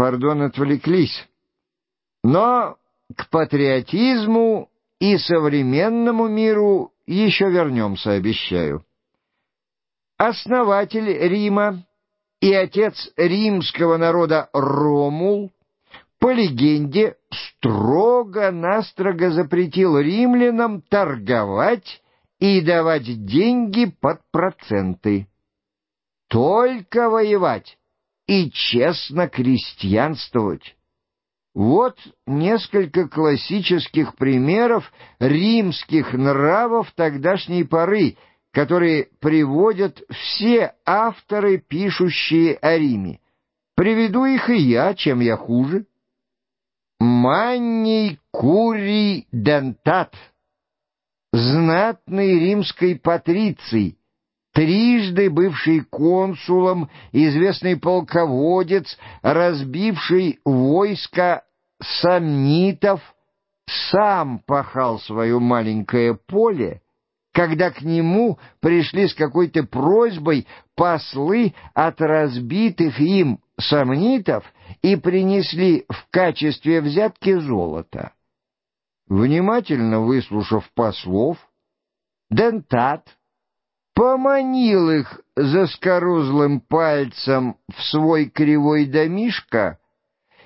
Пардон, отвлеклись. Но к патриотизму и современному миру еще вернемся, обещаю. Основатель Рима и отец римского народа Ромул, по легенде, строго-настрого запретил римлянам торговать и давать деньги под проценты. Только воевать и честно крестьянствовать. Вот несколько классических примеров римских нравов тогдашней поры, которые приводят все авторы, пишущие о Риме. Приведу их и я, чем я хуже. Манний Курий Дентат, знатный римской патриций, трижды бывший консулом, известный полководец, разбивший войско самнитов, сам пахал свое маленькое поле, когда к нему пришли с какой-то просьбой послы от разбитых им самнитов и принесли в качестве взятки золото. Внимательно выслушав послов, Дентат поманил их за скорузлым пальцем в свой кривой домишко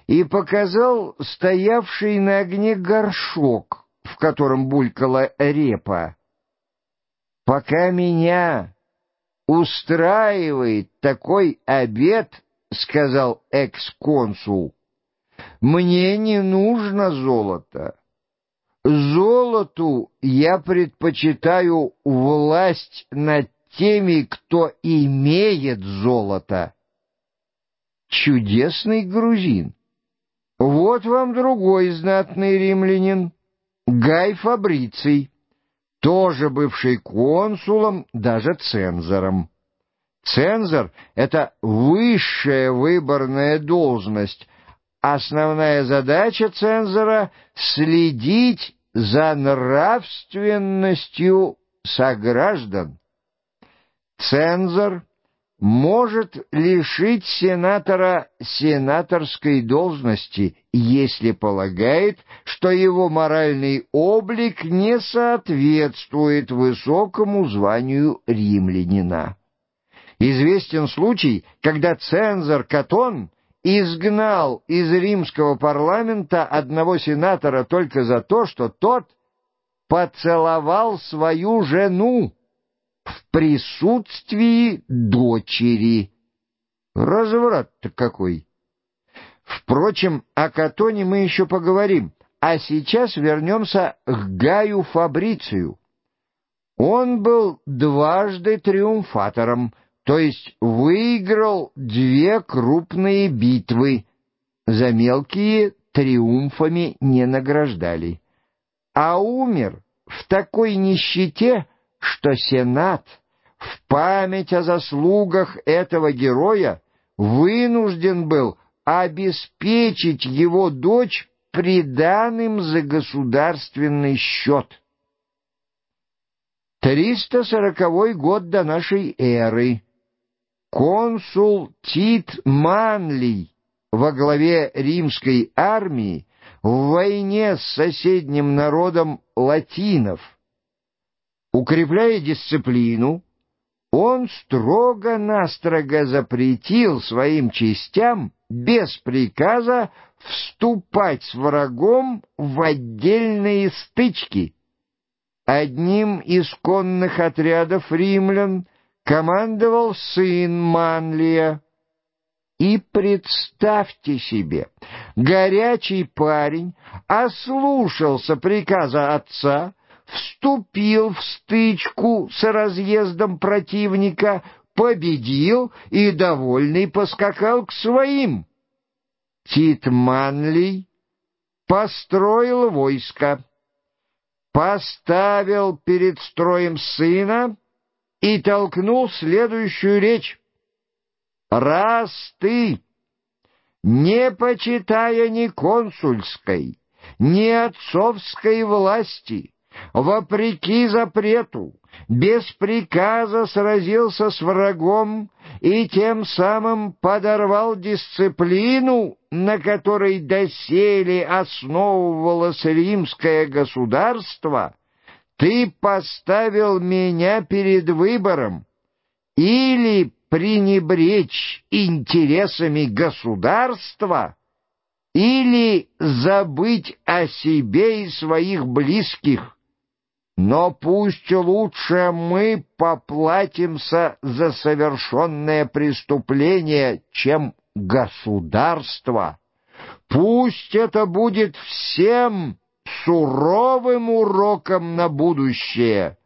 и показал стоявший на огне горшок, в котором булькала репа. «Пока меня устраивает такой обед, — сказал экс-консул, — мне не нужно золото». Золоту я предпочитаю власть над теми, кто имеет золото. Чудесный грузин. Вот вам другой знатный римлянин, Гай Фабриций, тоже бывший консулом, даже цензором. Цензор — это высшая выборная должность, Основная задача цензора — следить за нравственностью сограждан. Цензор может лишить сенатора сенаторской должности, если полагает, что его моральный облик не соответствует высокому званию римлянина. Известен случай, когда цензор Катон изгнал из римского парламента одного сенатора только за то, что тот поцеловал свою жену в присутствии дочери. Разврат-то какой! Впрочем, о Катоне мы еще поговорим, а сейчас вернемся к Гаю Фабрицию. Он был дважды триумфатором — то есть выиграл две крупные битвы, за мелкие триумфами не награждали, а умер в такой нищете, что Сенат в память о заслугах этого героя вынужден был обеспечить его дочь приданым за государственный счет. 340 год до нашей эры консул Тит Манлий во главе римской армии в войне с соседним народом латинов. Укрепляя дисциплину, он строго-настрого запретил своим частям без приказа вступать с врагом в отдельные стычки. Одним из конных отрядов римлян командовал сын Манлия. И представьте себе, горячий парень ослушался приказа отца, вступил в стычку с разъездом противника, победил и, довольный, поскакал к своим. Тит Манлий построил войско, поставил перед строем сына и толкнул следующую речь. «Раз ты, не почитая ни консульской, ни отцовской власти, вопреки запрету, без приказа сразился с врагом и тем самым подорвал дисциплину, на которой доселе основывалось римское государство, ты поставил меня перед выбором или пренебречь интересами государства, или забыть о себе и своих близких. Но пусть лучше мы поплатимся за совершенное преступление, чем государство. Пусть это будет всем суровым уроком на будущее.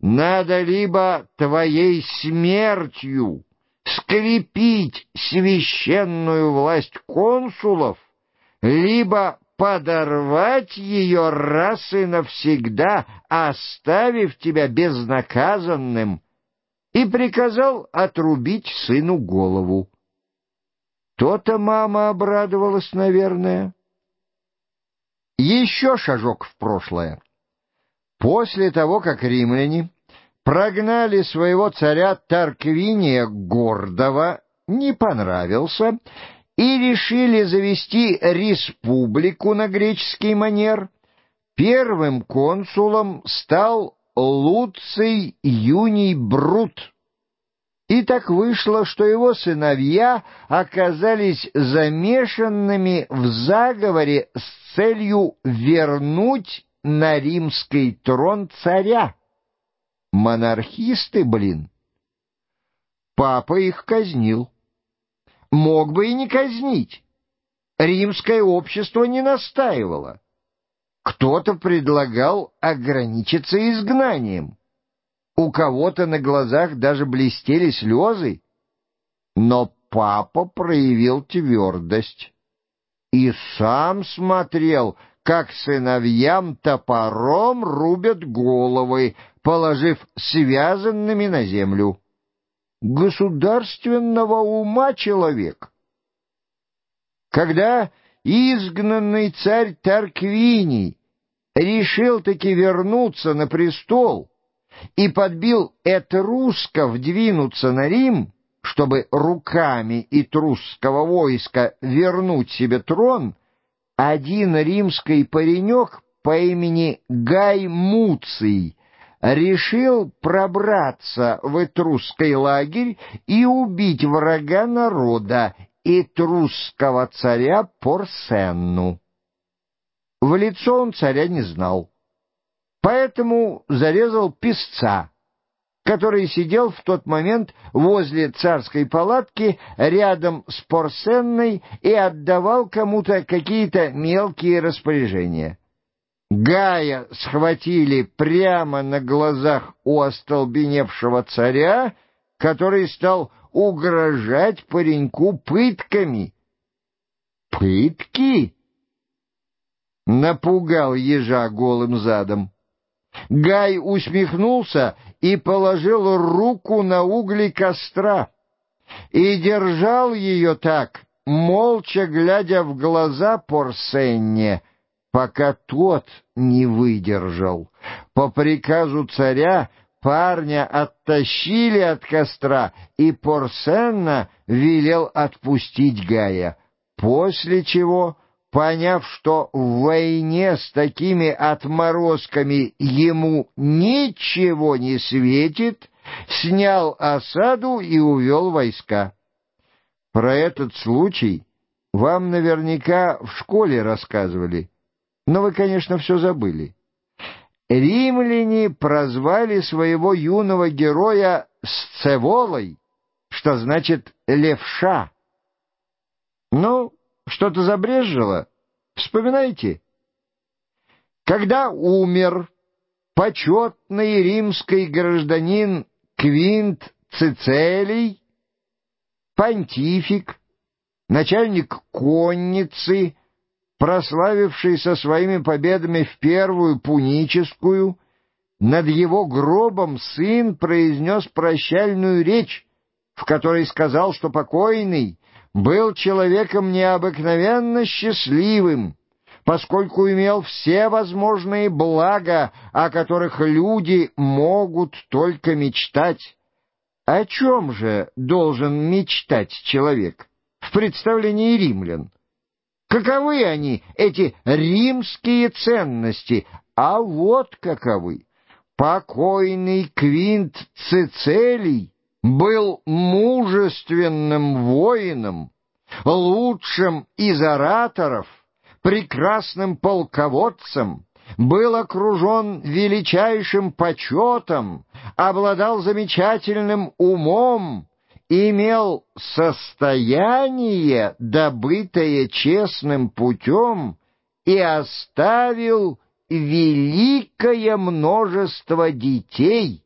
Надо либо твоей смертью скрепить священную власть консулов, либо подорвать ее раз и навсегда, оставив тебя безнаказанным, и приказал отрубить сыну голову. То-то мама обрадовалась, наверное. Еще шажок в прошлое. После того, как римляне прогнали своего царя Тарквиния Гордого, не понравился, и решили завести республику на греческий манер, первым консулом стал Луций Юний Брут. И так вышло, что его сыновья оказались замешанными в заговоре с целью вернуть на римский трон царя. Монархисты, блин. Папа их казнил мог бы и не казнить. Римское общество не настаивало. Кто-то предлагал ограничиться изгнанием. У кого-то на глазах даже блестели слезы. Но папа проявил твердость и сам смотрел, как сыновьям топором рубят головы, положив связанными на землю государственного ума человек. Когда изгнанный царь Тарквиний решил таки вернуться на престол и подбил этрусков двинуться на Рим, чтобы руками и трусского войска вернуть себе трон, один римский паренек по имени Гай Муций решил пробраться в этрусский лагерь и убить врага народа, этрусского царя Порсенну. В лицо он царя не знал, поэтому зарезал писца, который сидел в тот момент возле царской палатки рядом с Порсенной и отдавал кому-то какие-то мелкие распоряжения. Гая схватили прямо на глазах у остолбеневшего царя, который стал угрожать пареньку пытками. «Пытки?» — напугал ежа голым задом. Гай усмехнулся и положил руку на угли костра и держал ее так, молча глядя в глаза Порсенне — пока тот не выдержал. По приказу царя парня оттащили от костра, и Порсенна велел отпустить Гая, после чего, поняв, что в войне с такими отморозками ему ничего не светит, снял осаду и увел войска. Про этот случай вам наверняка в школе рассказывали. Но вы, конечно, все забыли. Римляне прозвали своего юного героя Сцеволой, что значит «левша». Ну, что-то забрежило? Вспоминайте. Когда умер почетный римский гражданин Квинт Цицелий, понтифик, начальник конницы, прославившийся своими победами в Первую Пуническую, над его гробом сын произнес прощальную речь, в которой сказал, что покойный был человеком необыкновенно счастливым, поскольку имел все возможные блага, о которых люди могут только мечтать. О чем же должен мечтать человек в представлении римлян? Каковы они, эти римские ценности? А вот каковы. Покойный Квинт Цицелий был мужественным воином, лучшим из ораторов, прекрасным полководцем, был окружен величайшим почетом, обладал замечательным умом, имел состояние, добытое честным путем, и оставил великое множество детей —